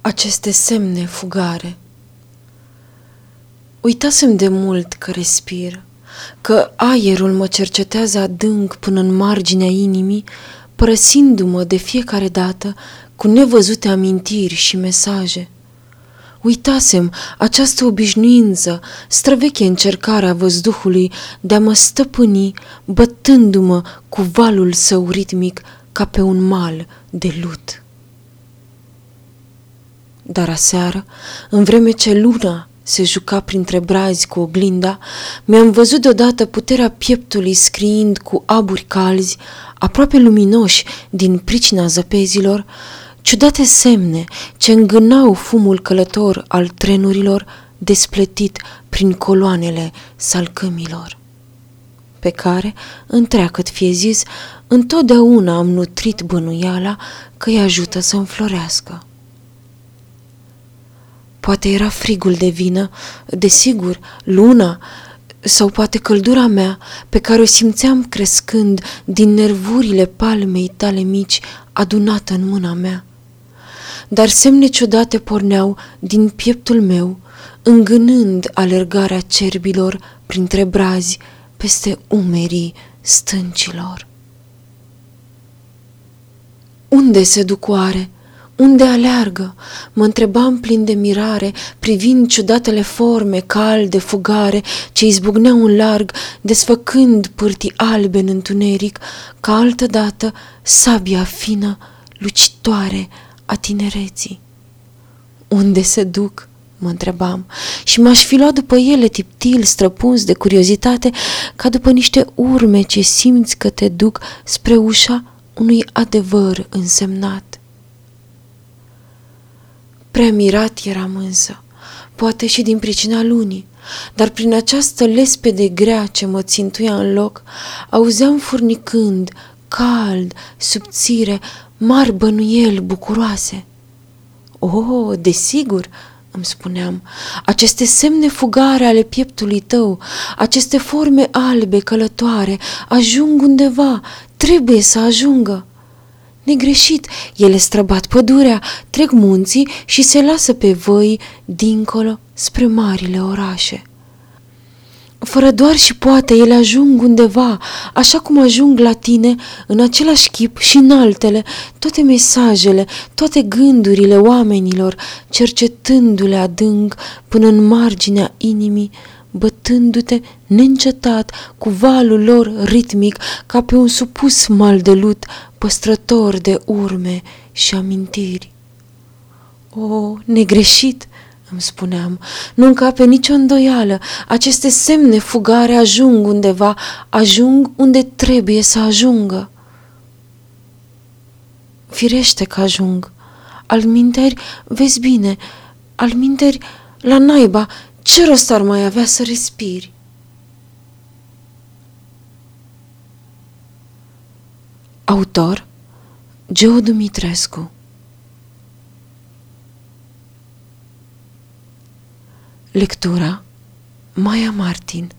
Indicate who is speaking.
Speaker 1: aceste semne fugare. Uitasem de mult că respir, că aerul mă cercetează adânc până în marginea inimii, părăsindu-mă de fiecare dată cu nevăzute amintiri și mesaje. Uitasem această obișnuință, străveche încercarea văzduhului de a mă stăpâni, bătându-mă cu valul său ritmic ca pe un mal de lut. Dar aseară, în vreme ce luna se juca printre brazi cu oglinda, mi-am văzut deodată puterea pieptului scriind cu aburi calzi, aproape luminoși din pricina zăpezilor, ciudate semne ce îngânau fumul călător al trenurilor despletit prin coloanele salcămilor pe care, întreagăt fie zis, întotdeauna am nutrit bănuiala că îi ajută să înflorească. Poate era frigul de vină, desigur, luna, sau poate căldura mea, pe care o simțeam crescând din nervurile palmei tale mici adunată în mâna mea. Dar semne ciudate porneau din pieptul meu, îngânând alergarea cerbilor printre brazi peste umerii stâncilor. Unde se duc oare? Unde aleargă? Mă întrebam plin de mirare, privind ciudatele forme calde, fugare, ce izbucneau în larg, desfăcând pârtii albe în întuneric, ca altădată sabia fină, lucitoare a tinereții. Unde se duc? mă întrebam, și m-aș fi luat după ele tiptil, străpuns de curiozitate, ca după niște urme ce simți că te duc spre ușa unui adevăr însemnat. Prea mirat eram însă, poate și din pricina lunii, dar prin această lespede grea ce mă țintuia în loc, auzeam furnicând, cald, subțire, mari bănuieli bucuroase. Oh, desigur, îmi spuneam, aceste semne fugare ale pieptului tău, aceste forme albe călătoare, ajung undeva, trebuie să ajungă. Negreșit, ele străbat pădurea, trec munții și se lasă pe voi dincolo spre marile orașe. Fără doar și poate ele ajung undeva, așa cum ajung la tine, în același chip și în altele, toate mesajele, toate gândurile oamenilor, cercetându-le adânc până în marginea inimii, bătându-te neîncetat cu valul lor ritmic ca pe un supus mal de lut, păstrător de urme și amintiri. O, negreșit, îmi spuneam, nu încape nicio îndoială, aceste semne fugare ajung undeva, ajung unde trebuie să ajungă. Firește că ajung. Alminteri, vezi bine, alminteri, la naiba, ce rost ar mai avea să respiri? Autor Geo Dumitrescu Lectura Maia Martin